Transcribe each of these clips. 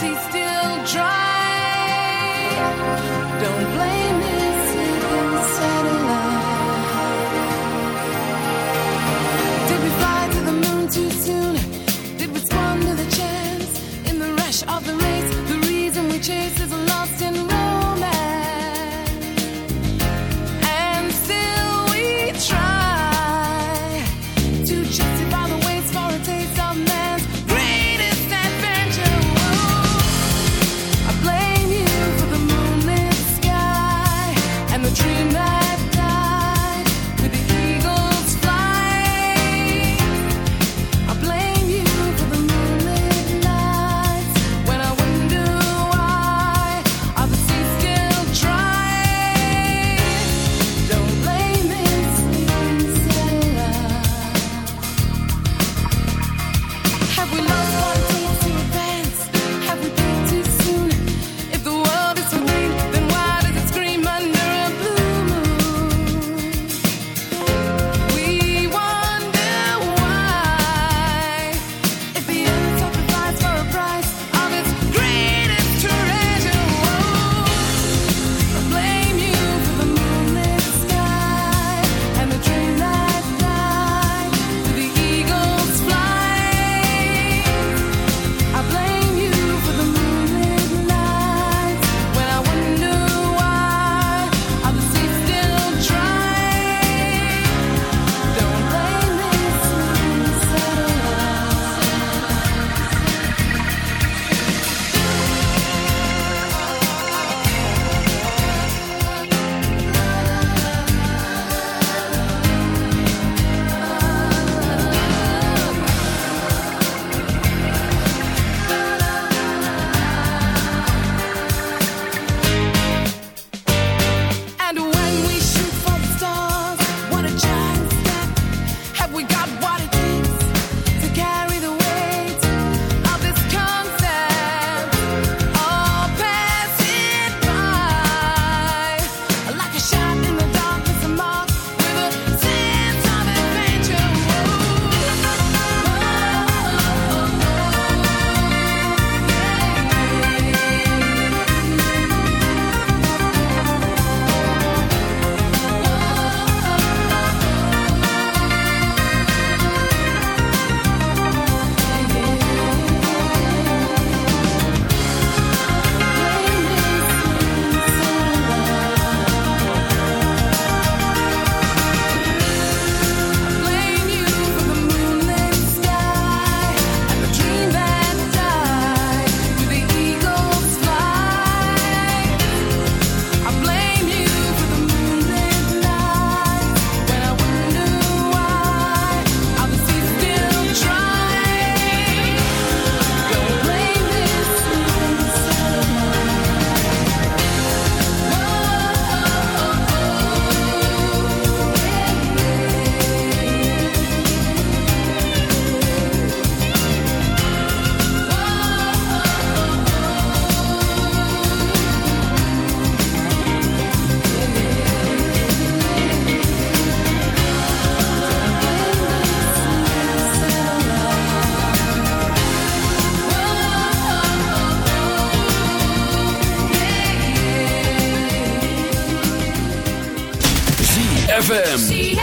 guilty, still dry. Don't blame him. ZFM.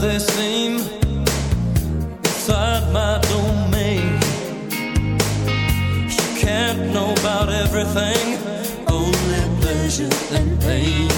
they seem my domain. Can't know about everything, only pleasure and pain.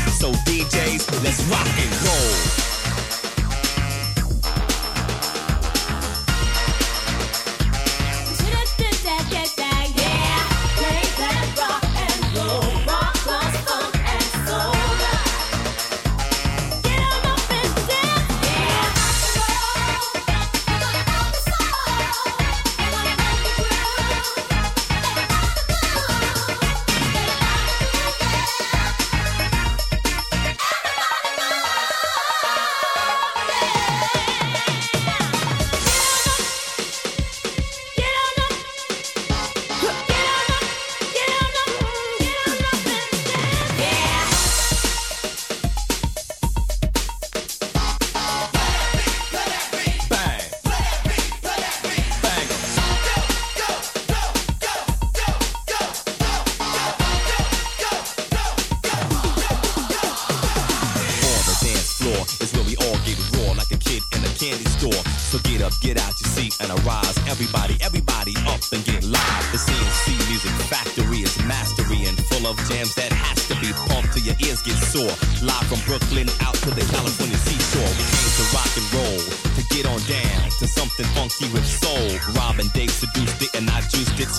Let's rock and roll.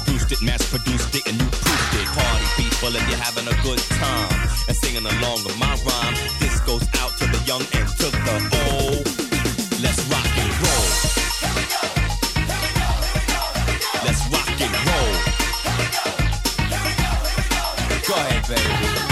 boosted, mass produced it, and you proofed it. Party people, if you're having a good time and singing along with my rhyme, this goes out to the young and to the old. Let's rock and roll. Here we go. Here we go. Here we go. Let's rock and roll. Here we go. Here we go. go ahead, baby.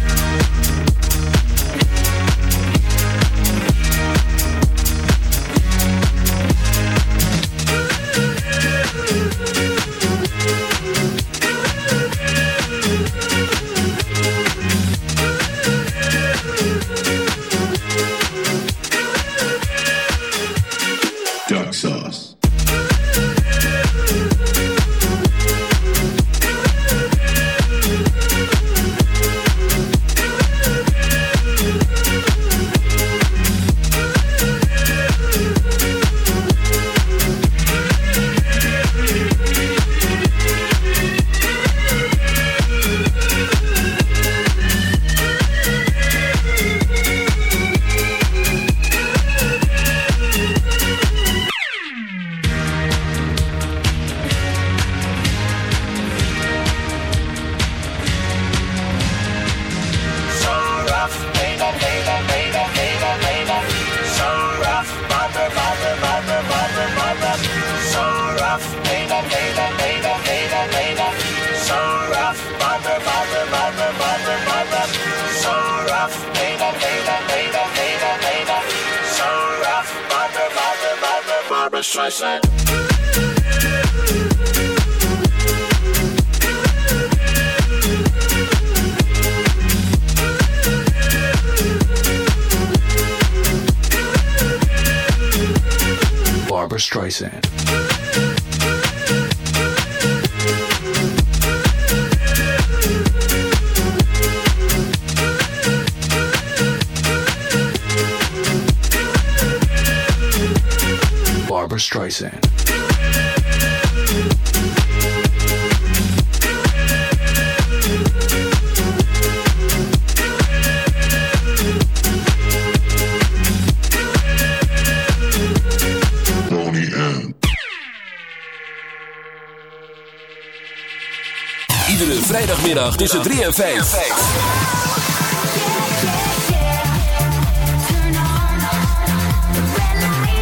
ZFM.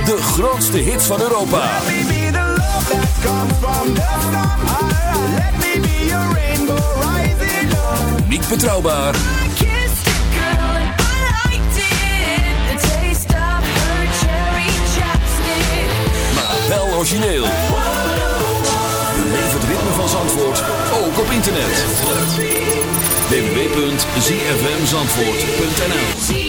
De grootste hits van Europa. Niet betrouwbaar. Maar wel origineel. Levert het ritme van Zandvoort ook op internet www.zfmzandvoort.nl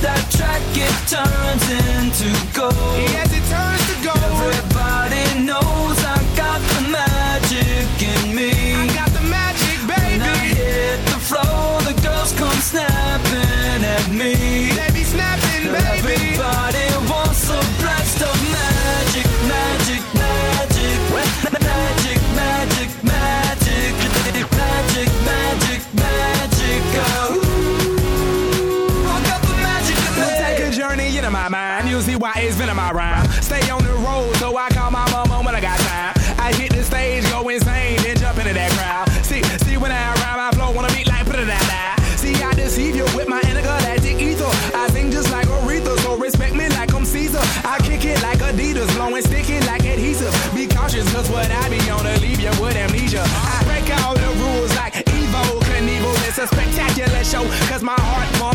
That track, it turns into gold. Yes, it turns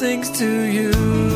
things to you.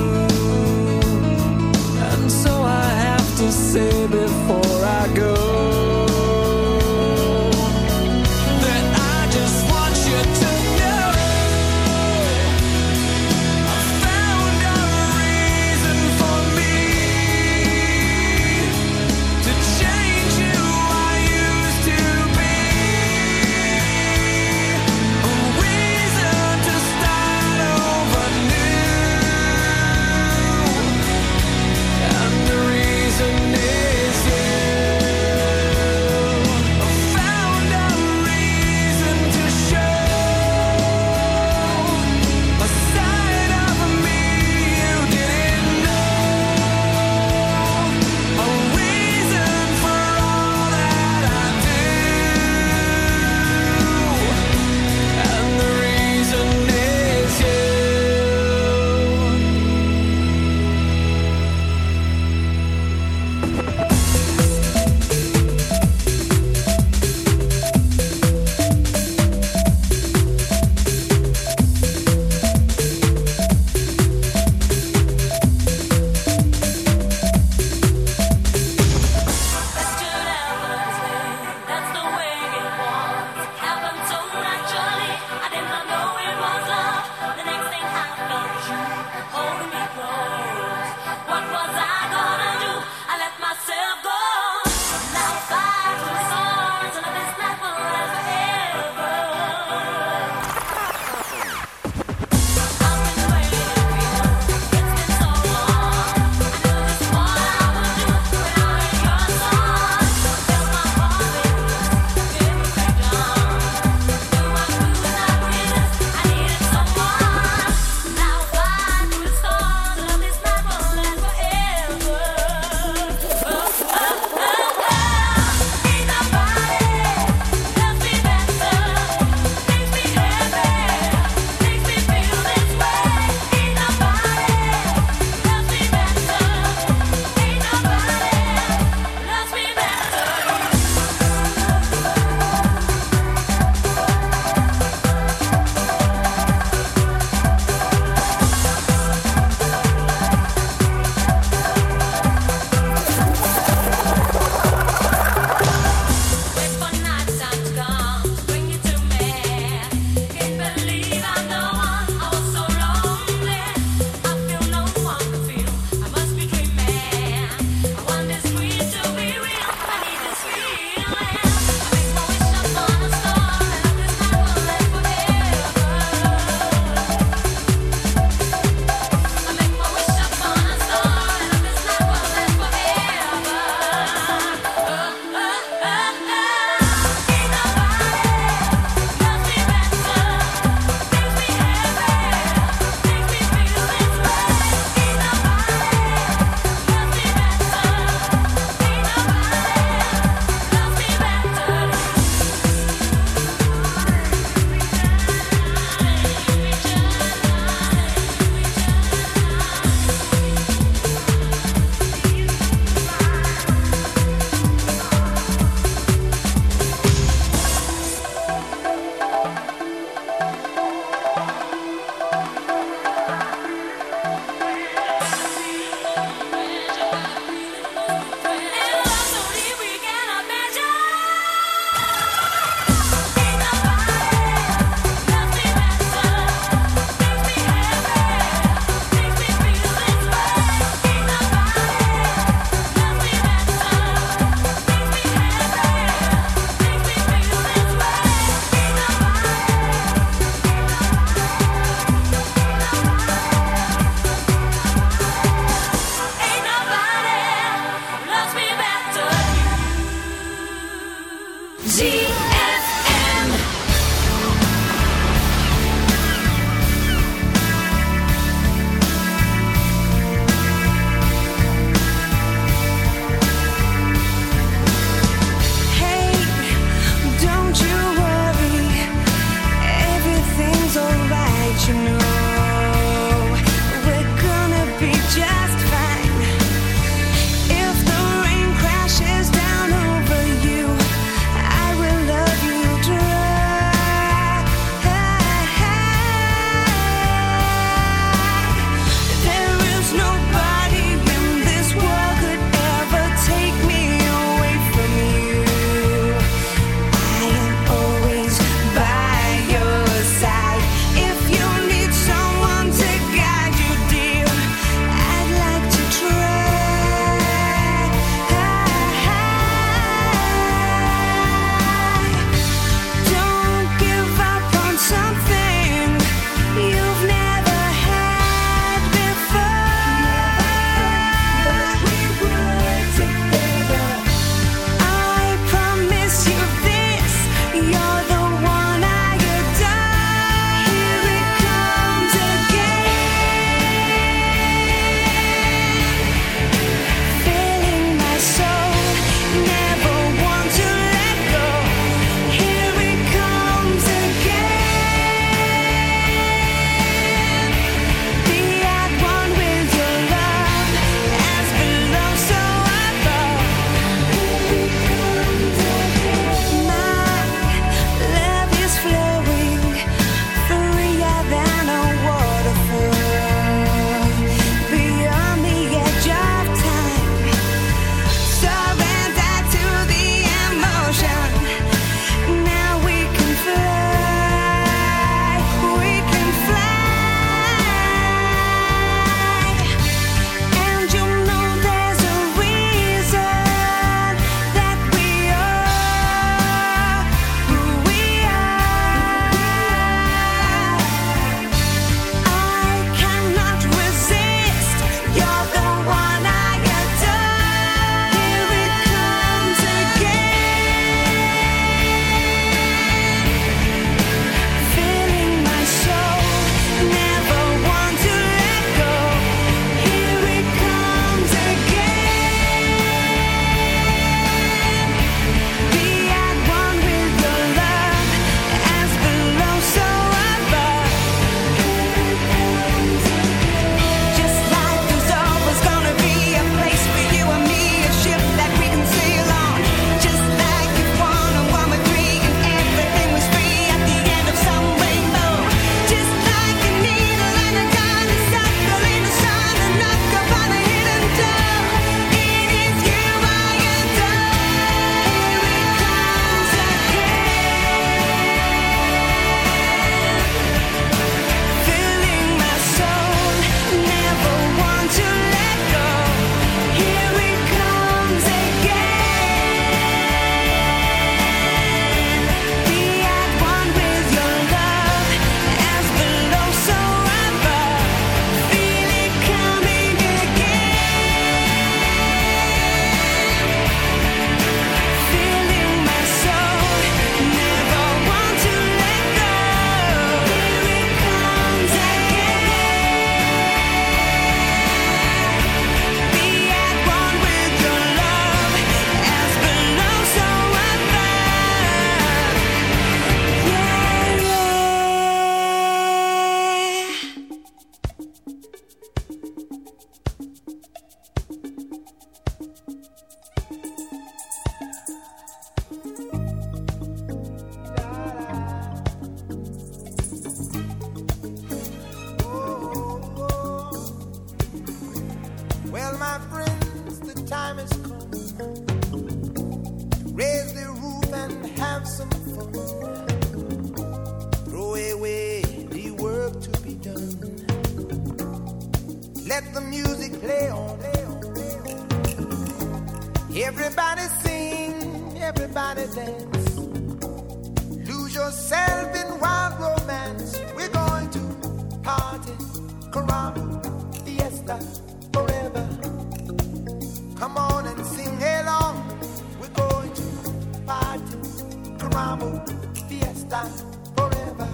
Fiesta, forever.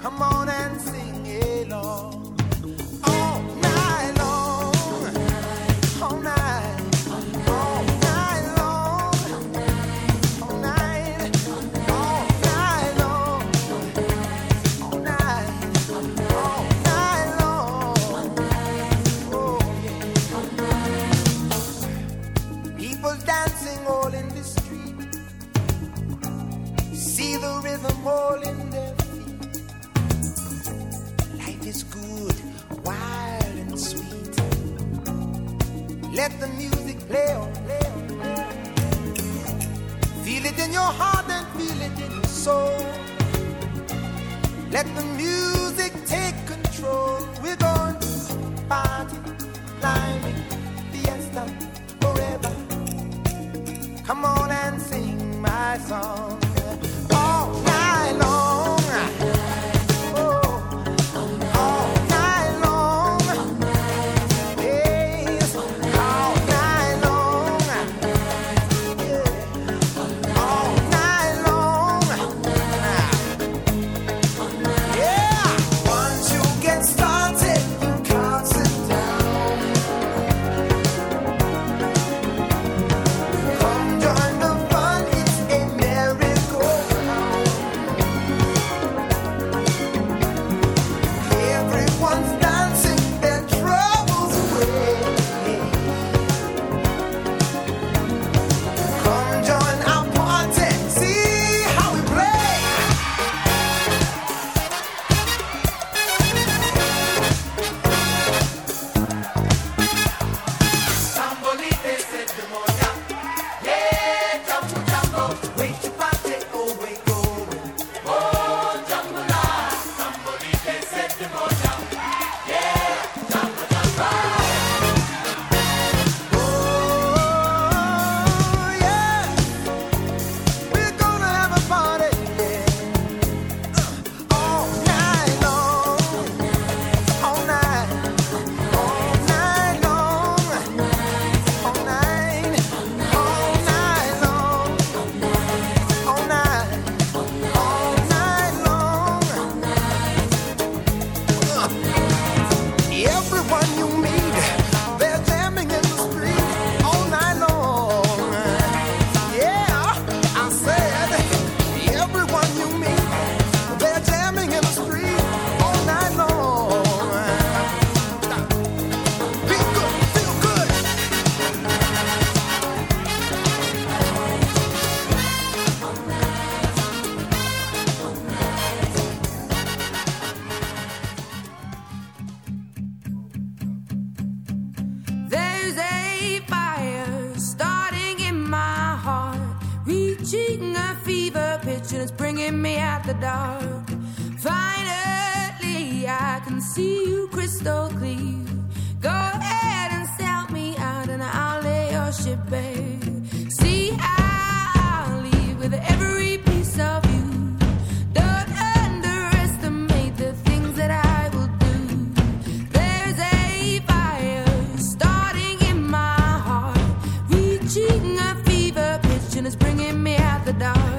Come on and sing Down.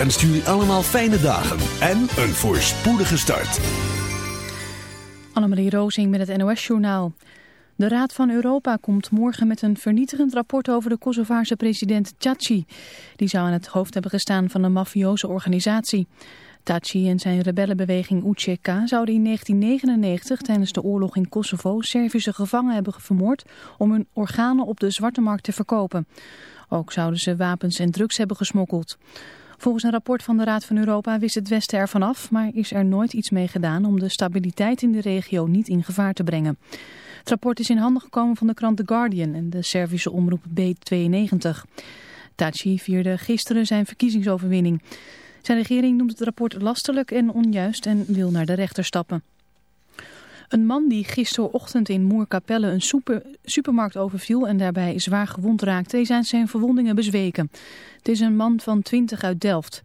ZFM wenst jullie allemaal fijne dagen en een voorspoedige start. Annemarie Rozing met het NOS-journaal. De Raad van Europa komt morgen met een vernietigend rapport over de Kosovaarse president Tjaci. Die zou aan het hoofd hebben gestaan van een mafioze organisatie. Taci en zijn rebellenbeweging UCK zouden in 1999 tijdens de oorlog in Kosovo Servische gevangenen hebben vermoord om hun organen op de zwarte markt te verkopen. Ook zouden ze wapens en drugs hebben gesmokkeld. Volgens een rapport van de Raad van Europa wist het Westen ervan af, maar is er nooit iets mee gedaan om de stabiliteit in de regio niet in gevaar te brengen. Het rapport is in handen gekomen van de krant The Guardian en de Servische omroep B92. Taci vierde gisteren zijn verkiezingsoverwinning. Zijn regering noemt het rapport lastelijk en onjuist en wil naar de rechter stappen. Een man die gisterochtend in Moerkapelle een super, supermarkt overviel en daarbij zwaar gewond raakte, zijn zijn verwondingen bezweken. Het is een man van 20 uit Delft.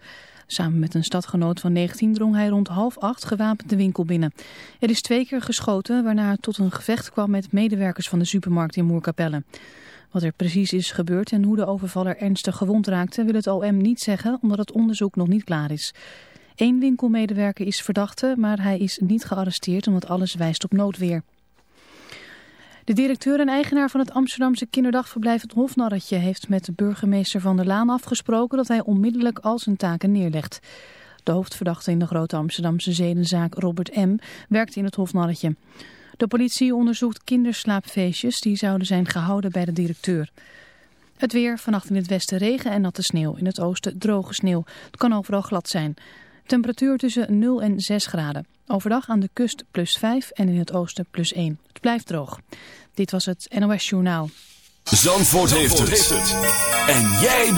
Samen met een stadgenoot van 19 drong hij rond half acht gewapend de winkel binnen. Er is twee keer geschoten, waarna het tot een gevecht kwam met medewerkers van de supermarkt in Moerkapelle. Wat er precies is gebeurd en hoe de overvaller ernstig gewond raakte wil het OM niet zeggen, omdat het onderzoek nog niet klaar is. Eén winkelmedewerker is verdachte, maar hij is niet gearresteerd omdat alles wijst op noodweer. De directeur en eigenaar van het Amsterdamse kinderdagverblijf Het Hofnarretje heeft met de burgemeester van der Laan afgesproken dat hij onmiddellijk al zijn taken neerlegt. De hoofdverdachte in de grote Amsterdamse zedenzaak Robert M. werkt in het Hofnarretje. De politie onderzoekt kinderslaapfeestjes die zouden zijn gehouden bij de directeur. Het weer, vannacht in het westen regen en natte sneeuw. In het oosten droge sneeuw. Het kan overal glad zijn. Temperatuur tussen 0 en 6 graden. Overdag aan de kust plus 5 en in het oosten plus 1. Het blijft droog. Dit was het NOS Journaal. Zandvoort, heeft, het. En jij